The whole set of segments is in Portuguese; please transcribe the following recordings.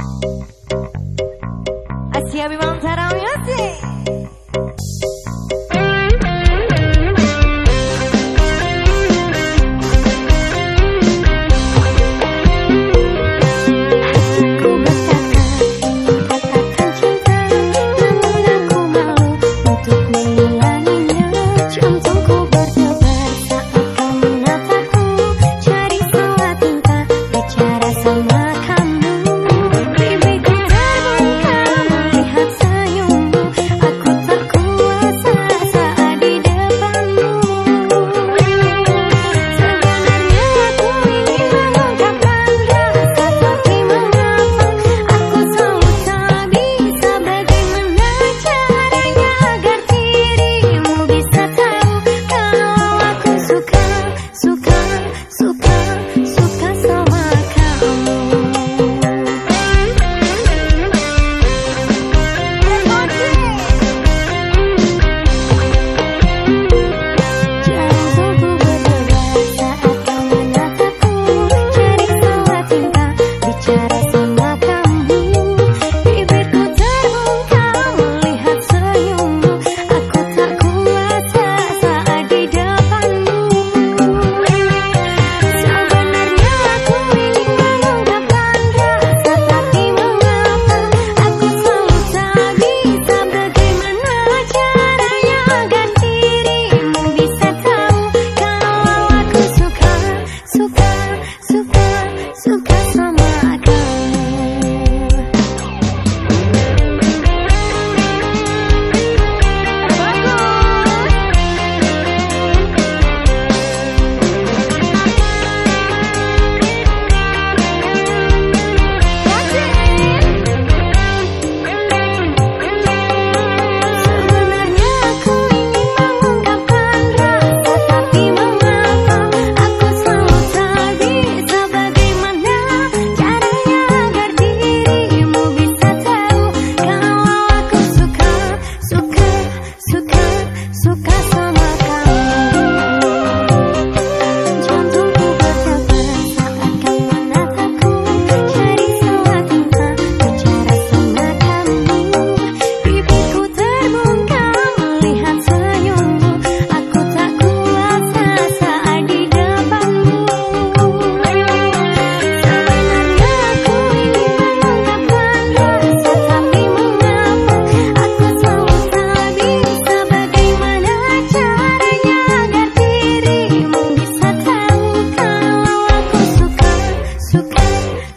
Bimantara Music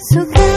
So